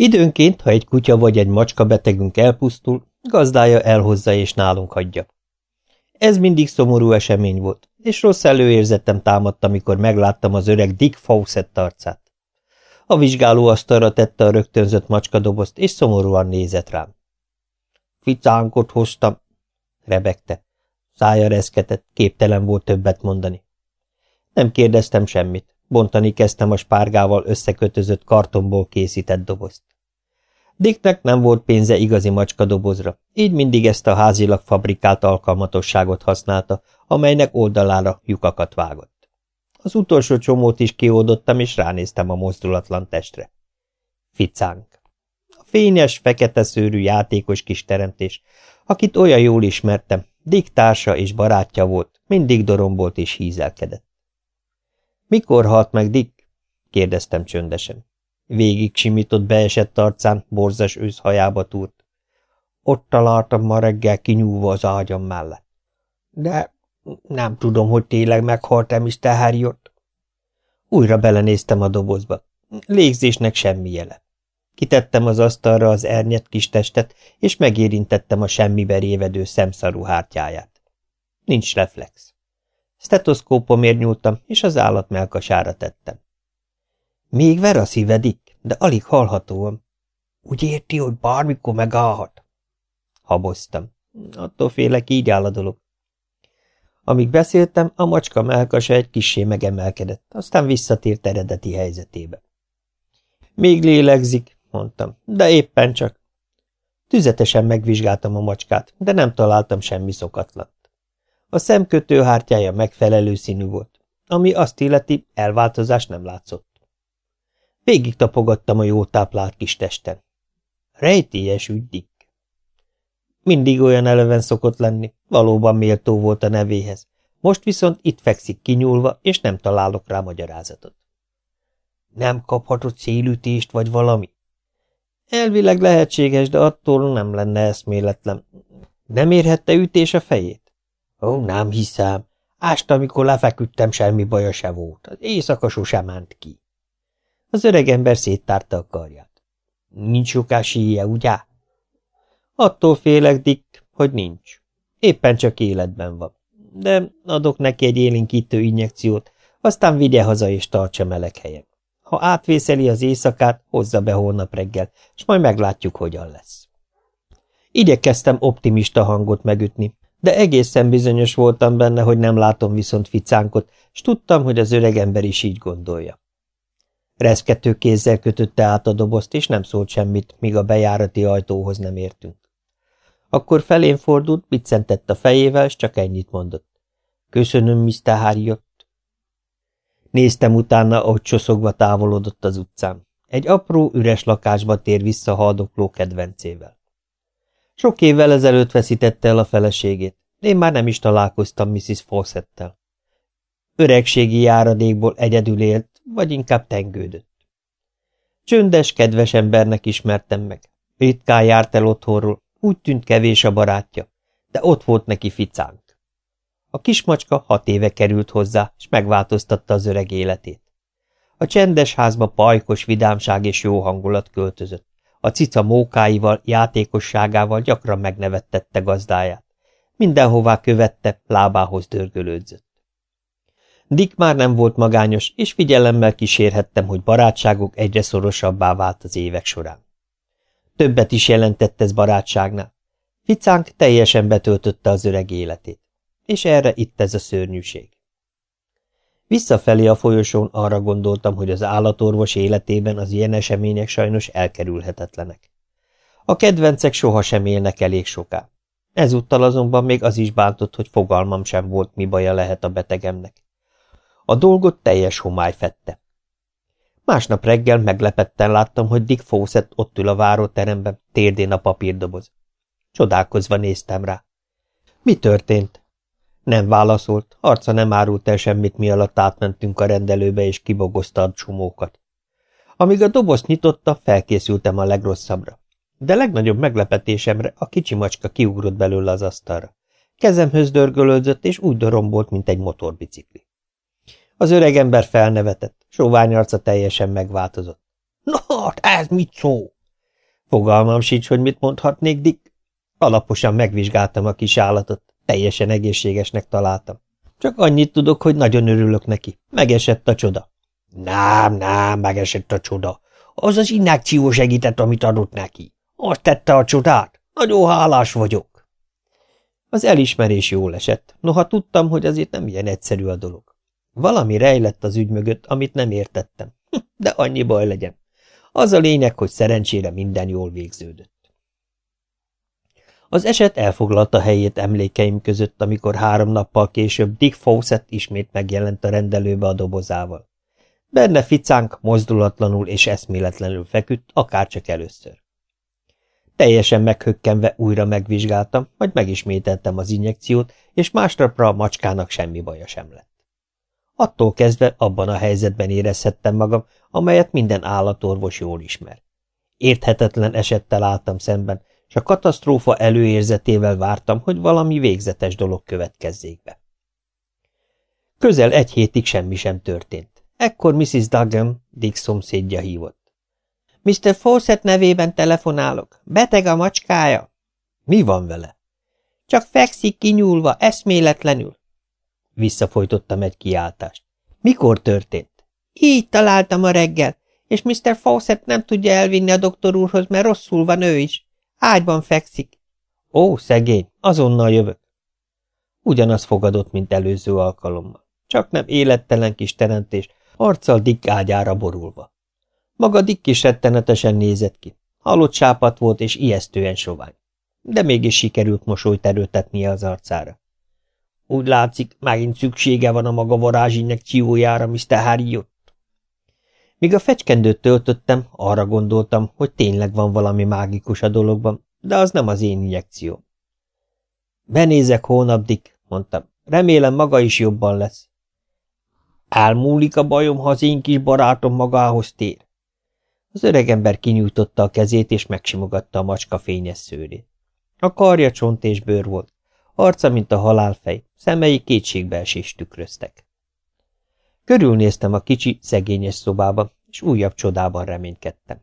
Időnként, ha egy kutya vagy egy macska betegünk elpusztul, gazdája elhozza és nálunk hagyja. Ez mindig szomorú esemény volt, és rossz előérzetem támadt, amikor megláttam az öreg Dick Fawcett arcát. A vizsgálóasztalra tette a rögtönzött macskadobozt, és szomorúan nézett rám. Ficánkot hoztam, rebegte. Szája reszketett, képtelen volt többet mondani. Nem kérdeztem semmit, bontani kezdtem a spárgával összekötözött kartonból készített dobozt. Dicknek nem volt pénze igazi macskadobozra, így mindig ezt a házilag fabrikált alkalmatosságot használta, amelynek oldalára lyukakat vágott. Az utolsó csomót is kioldottam, és ránéztem a mozdulatlan testre. Ficánk. A fényes, fekete szőrű játékos kis teremtés, akit olyan jól ismertem, Dick társa és barátja volt, mindig dorombolt és hízelkedett. Mikor halt meg Dick? kérdeztem csöndesen. Végig simított beesett arcán, borzas őszhajába túrt. Ott találtam ma reggel kinyúlva az ágyam mellett. De nem tudom, hogy tényleg meghalt-e Mr. Harriot. Újra belenéztem a dobozba. Légzésnek semmi jele. Kitettem az asztalra az ernyet kis testet, és megérintettem a semmibe révedő szemszarú hártyáját. Nincs reflex. Stetoszkópomért nyúltam, és az állat melkasára tettem. Még ver a szívedik, de alig hallhatóan. Úgy érti, hogy bármikor megállhat? Haboztam. Attól félek, így áll a dolog. Amíg beszéltem, a macska melkasa egy kissé megemelkedett, aztán visszatért eredeti helyzetébe. Még lélegzik, mondtam, de éppen csak. Tüzetesen megvizsgáltam a macskát, de nem találtam semmi szokatlant. A szemkötő hártyája megfelelő színű volt, ami azt illeti, elváltozás nem látszott. Végig tapogattam a jó táplált kis testen. Rejtélyes ügydik. Mindig olyan eleven szokott lenni, valóban méltó volt a nevéhez. Most viszont itt fekszik kinyúlva, és nem találok rá magyarázatot. Nem kaphatott szélütést, vagy valami? Elvileg lehetséges, de attól nem lenne eszméletlen. Nem érhette ütés a fejét? Ó, nem hiszem. Ást, amikor lefeküdtem, semmi baja se volt. Az éjszaka sosem ment ki. Az öreg ember széttárta a karját. Nincs soká síje, ugye? Attól félek, Dick, hogy nincs. Éppen csak életben van. De adok neki egy élénkítő injekciót, aztán vigye haza és tartsa meleg helyen. Ha átvészeli az éjszakát, hozza be holnap reggel, és majd meglátjuk, hogyan lesz. Igyekeztem optimista hangot megütni, de egészen bizonyos voltam benne, hogy nem látom viszont ficánkot, és tudtam, hogy az öreg ember is így gondolja. Reszkető kézzel kötötte át a dobozt, és nem szólt semmit, míg a bejárati ajtóhoz nem értünk. Akkor felén fordult, biccentett a fejével, és csak ennyit mondott. Köszönöm, Mr. Harriot. Néztem utána, ahogy csoszogva távolodott az utcán. Egy apró, üres lakásba tér vissza haldokló kedvencével. Sok évvel ezelőtt veszítette el a feleségét. Én már nem is találkoztam Mrs. Fawcettel. Öregségi járadékból egyedül élt, vagy inkább tengődött. Csöndes, kedves embernek ismertem meg. Ritkán járt el otthonról, úgy tűnt kevés a barátja, de ott volt neki ficánk. A kismacska hat éve került hozzá, és megváltoztatta az öreg életét. A csendes házba pajkos vidámság és jó hangulat költözött. A cica mókáival, játékosságával gyakran megnevettette gazdáját. Mindenhová követte, lábához dörgölődzött. Dick már nem volt magányos, és figyelemmel kísérhettem, hogy barátságuk egyre szorosabbá vált az évek során. Többet is jelentett ez barátságnál. Ficánk teljesen betöltötte az öreg életét. És erre itt ez a szörnyűség. Visszafelé a folyosón arra gondoltam, hogy az állatorvos életében az ilyen események sajnos elkerülhetetlenek. A kedvencek sohasem élnek elég soká. Ezúttal azonban még az is bántott, hogy fogalmam sem volt, mi baja lehet a betegemnek. A dolgot teljes homály fette. Másnap reggel meglepetten láttam, hogy Dick Fawcett ott ül a váróteremben, térdén a papírdoboz. Csodálkozva néztem rá. Mi történt? Nem válaszolt, arca nem árult el semmit, mi alatt átmentünk a rendelőbe, és kibogozta a csomókat. Amíg a dobozt nyitotta, felkészültem a legrosszabbra. De legnagyobb meglepetésemre a kicsi macska kiugrott belőle az asztalra. Kezemhöz dörgölődzött, és úgy dorombolt, mint egy motorbicikli. Az öreg ember felnevetett, sóvány arca teljesen megváltozott. – Na hát, ez mit szó? Fogalmam sincs, hogy mit mondhatnék, Dick. Alaposan megvizsgáltam a kis állatot, teljesen egészségesnek találtam. Csak annyit tudok, hogy nagyon örülök neki. Megesett a csoda. Nem, nem, megesett a csoda. Az az innákció segített, amit adott neki. Azt tette a csodát. Nagyon hálás vagyok. Az elismerés jól esett, noha tudtam, hogy azért nem ilyen egyszerű a dolog. Valami rejlett az ügy mögött, amit nem értettem. De annyi baj legyen. Az a lényeg, hogy szerencsére minden jól végződött. Az eset elfoglalta helyét emlékeim között, amikor három nappal később Dick Fawcett ismét megjelent a rendelőbe a dobozával. Benne ficánk mozdulatlanul és eszméletlenül feküdt, akárcsak először. Teljesen meghökkenve újra megvizsgáltam, majd megismételtem az injekciót, és másnapra a macskának semmi baja sem lett. Attól kezdve abban a helyzetben érezhettem magam, amelyet minden állatorvos jól ismer. Érthetetlen esettel álltam szemben, és a katasztrófa előérzetével vártam, hogy valami végzetes dolog következzék be. Közel egy hétig semmi sem történt. Ekkor Mrs. Duggan, Dick szomszédja hívott. Mr. Fawcett nevében telefonálok. Beteg a macskája. Mi van vele? Csak fekszik kinyúlva, eszméletlenül. Visszafolytottam egy kiáltást. Mikor történt? Így találtam a reggel, és Mr. Fawcett nem tudja elvinni a doktor úrhoz, mert rosszul van ő is. Ágyban fekszik. Ó, szegény, azonnal jövök. Ugyanaz fogadott, mint előző alkalommal. Csak nem élettelen kis teremtés, arccal Dick ágyára borulva. Maga Dick is rettenetesen nézett ki. Halott sápat volt és ijesztően sovány. De mégis sikerült mosolyt erőtetnie az arcára. Úgy látszik, megint szüksége van a maga varázsinjekciójára, Mr. Harriot. Míg a fecskendőt töltöttem, arra gondoltam, hogy tényleg van valami mágikus a dologban, de az nem az én injekció. Benézek hónap, Dick, mondtam. Remélem maga is jobban lesz. Elmúlik a bajom, ha az én kis barátom magához tér. Az öregember kinyújtotta a kezét, és megsimogatta a macska fényes szőrét. A karja csont és bőr volt, arca, mint a halálfej, szemei kétségbeesést tükröztek. Körülnéztem a kicsi, szegényes szobába, és újabb csodában reménykedtem.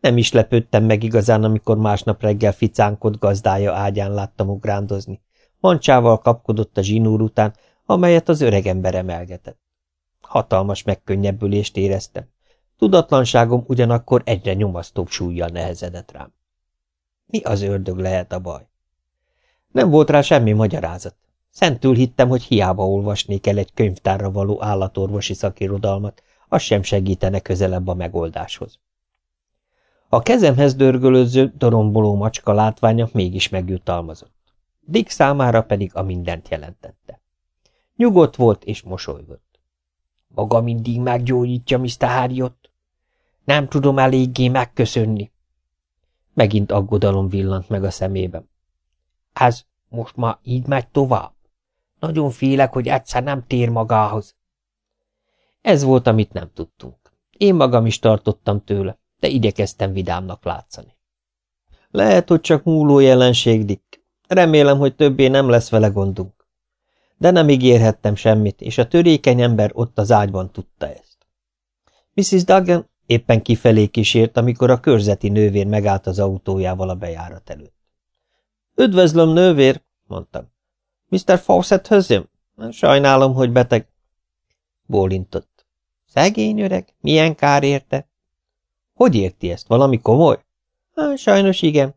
Nem is lepődtem meg igazán, amikor másnap reggel ficánkot gazdája ágyán láttam ugrándozni. Mancsával kapkodott a zsinúr után, amelyet az öreg ember emelgetett. Hatalmas megkönnyebbülést éreztem. Tudatlanságom ugyanakkor egyre nyomasztóbb súlyjal nehezedett rám. Mi az ördög lehet a baj? Nem volt rá semmi magyarázat. Szentül hittem, hogy hiába olvasnék el egy könyvtárra való állatorvosi szakirodalmat, az sem segítene közelebb a megoldáshoz. A kezemhez dörgölőző, doromboló macska látványa mégis megjutalmazott. Dick számára pedig a mindent jelentette. Nyugodt volt és mosolygott. Maga mindig meggyógyítja, Mr. Harriot. Nem tudom eléggé megköszönni. Megint aggodalom villant meg a szemében. Ez most már így megy tovább? Nagyon félek, hogy egyszer nem tér magához. Ez volt, amit nem tudtunk. Én magam is tartottam tőle, de igyekeztem vidámnak látszani. Lehet, hogy csak múló jelenség, Dick. Remélem, hogy többé nem lesz vele gondunk. De nem ígérhettem semmit, és a törékeny ember ott az ágyban tudta ezt. Mrs. Duggan éppen kifelé kísért, amikor a körzeti nővér megállt az autójával a bejárat előtt. Üdvözlöm, nővér, mondtam. Mr. Fawcett jön? Sajnálom, hogy beteg. Bólintott. Szegény öreg, milyen kár érte? Hogy érti ezt? Valami komoly? Há, sajnos igen.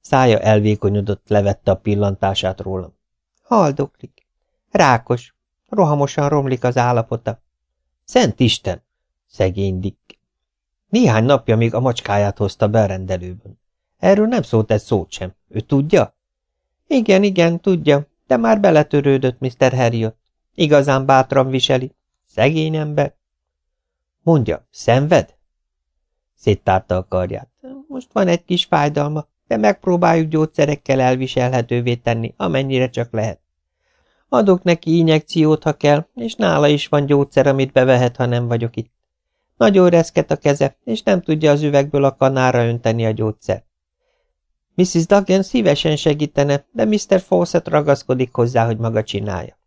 Szája elvékonyodott, levette a pillantását rólam. Haldoklik. Rákos. Rohamosan romlik az állapota. Szent Isten! Szegény Dick. Néhány napja még a macskáját hozta be a rendelőből. Erről nem szólt egy szót sem. Ő tudja? Igen, igen, tudja, de már beletörődött Mr. Harriot. Igazán bátran viseli. Szegény ember. Mondja, szenved? Széttárta a karját. Most van egy kis fájdalma, de megpróbáljuk gyógyszerekkel elviselhetővé tenni, amennyire csak lehet. Adok neki injekciót, ha kell, és nála is van gyógyszer, amit bevehet, ha nem vagyok itt. Nagyon reszket a keze, és nem tudja az üvegből a kanára önteni a gyógyszer. Mrs. Duggan szívesen segítene, de Mr. Fawcett ragaszkodik hozzá, hogy maga csinálja.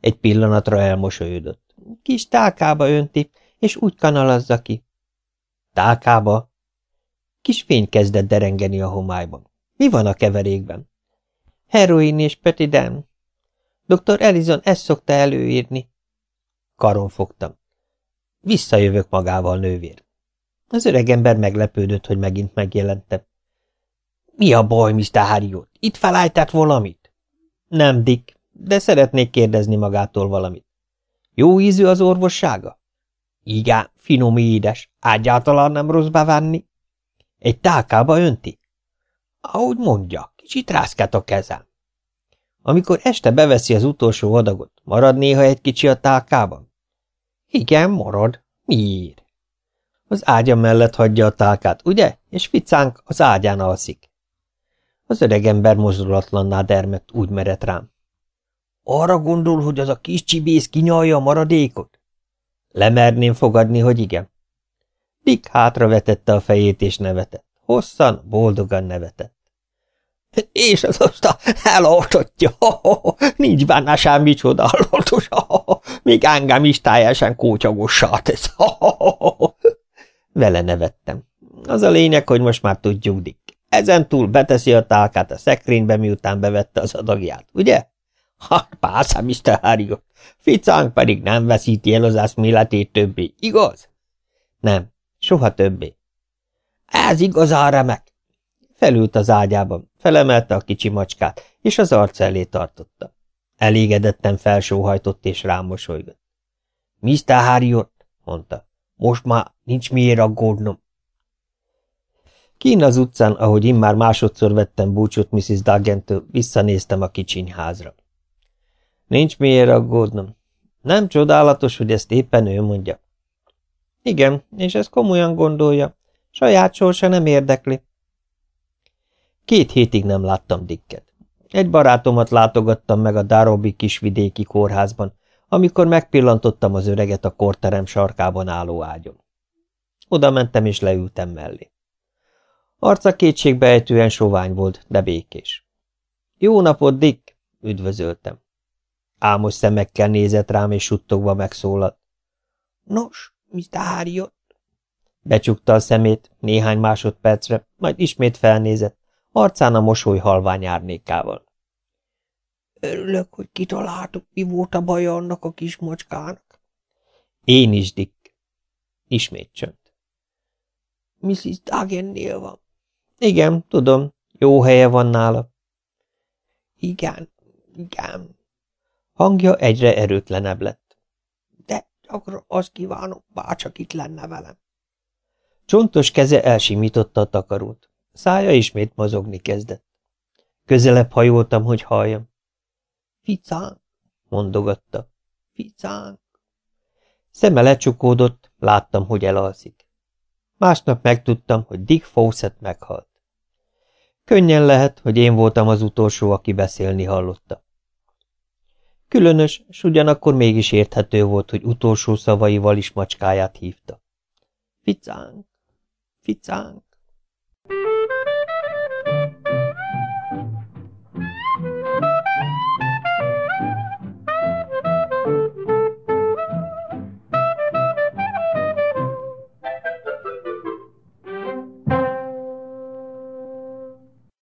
Egy pillanatra elmosolyodott. Kis tálkába önti, és úgy kanalazza ki. Tálkába? Kis fény kezdett derengeni a homályban. Mi van a keverékben? Heroin és petidem. Dr. Ellison ezt szokta előírni. Karon fogtam. Visszajövök magával, nővér. Az öregember meglepődött, hogy megint megjelentem. Mi a baj, Mr. Harriot? Itt felálltát valamit? Nem, Dick, de szeretnék kérdezni magától valamit. Jó ízű az orvossága? Igen, finom édes, egyáltalán nem rossz bevenni. Egy tálkába önti? Ahogy mondja, kicsit rászkát a kezem. Amikor este beveszi az utolsó adagot, marad néha egy kicsi a tálkában? Igen, marad. Miért? Az ágya mellett hagyja a tálkát, ugye? És ficánk az ágyán alszik. Az öregember mozdulatlanná dermedt, úgy merett rám. Arra gondol, hogy az a kis csibész kinyalja a maradékot? Lemerném fogadni, hogy igen. Dick hátravetette a fejét és nevetett. Hosszan, boldogan nevetett. És az osta eloltottja, nincs benne semmi csodálatos, még engem is teljesen kócsagossá tesz. Vele nevettem. Az a lényeg, hogy most már tudjuk, Dick. Ezen túl beteszi a tálkát a szekrénybe, miután bevette az adagját, ugye? Ha, pásza, Mr. Harriot. Ficánk pedig nem veszíti el az eszméletét többé, igaz? Nem, soha többé. Ez igazán remek. Felült az ágyában, felemelte a kicsi macskát, és az arc elé tartotta. Elégedetten felsóhajtott és rámosolygott. Mr. Harriot, mondta, most már nincs miért aggódnom. Kín az utcán, ahogy immár másodszor vettem búcsút Mrs. Duggentől, visszanéztem a kicsinyházra. Nincs miért aggódnom. Nem csodálatos, hogy ezt éppen ő mondja. Igen, és ezt komolyan gondolja. Saját sorsa nem érdekli. Két hétig nem láttam Dicket. Egy barátomat látogattam meg a Darobi kisvidéki kórházban, amikor megpillantottam az öreget a korterem sarkában álló ágyon. Oda mentem és leültem mellé. Arca kétségbeejtően sovány volt, de békés. Jó napot, Dick! üdvözöltem. Álmos szemekkel nézett rám, és suttogva megszólalt. Nos, Mr. Harriot? Becsukta a szemét néhány másodpercre, majd ismét felnézett, arcán a mosoly halvány árnékával. Örülök, hogy kitaláltuk, mi volt a baja annak a kis macskának. Én is, Dick. Ismét csönd. Mrs. Dagennél van. Igen, tudom, jó helye van nála. Igen, igen. Hangja egyre erőtlenebb lett. De csak azt kívánom, bárcsak itt lenne velem. Csontos keze elsimította a takarót. Szája ismét mozogni kezdett. Közelebb hajoltam, hogy halljam. Ficánk, mondogatta. Ficánk. Szeme lecsukódott, láttam, hogy elalszik. Másnap megtudtam, hogy Dick Fawcett meghalt. Könnyen lehet, hogy én voltam az utolsó, aki beszélni hallotta. Különös, s ugyanakkor mégis érthető volt, hogy utolsó szavaival is macskáját hívta. Ficánk, ficánk.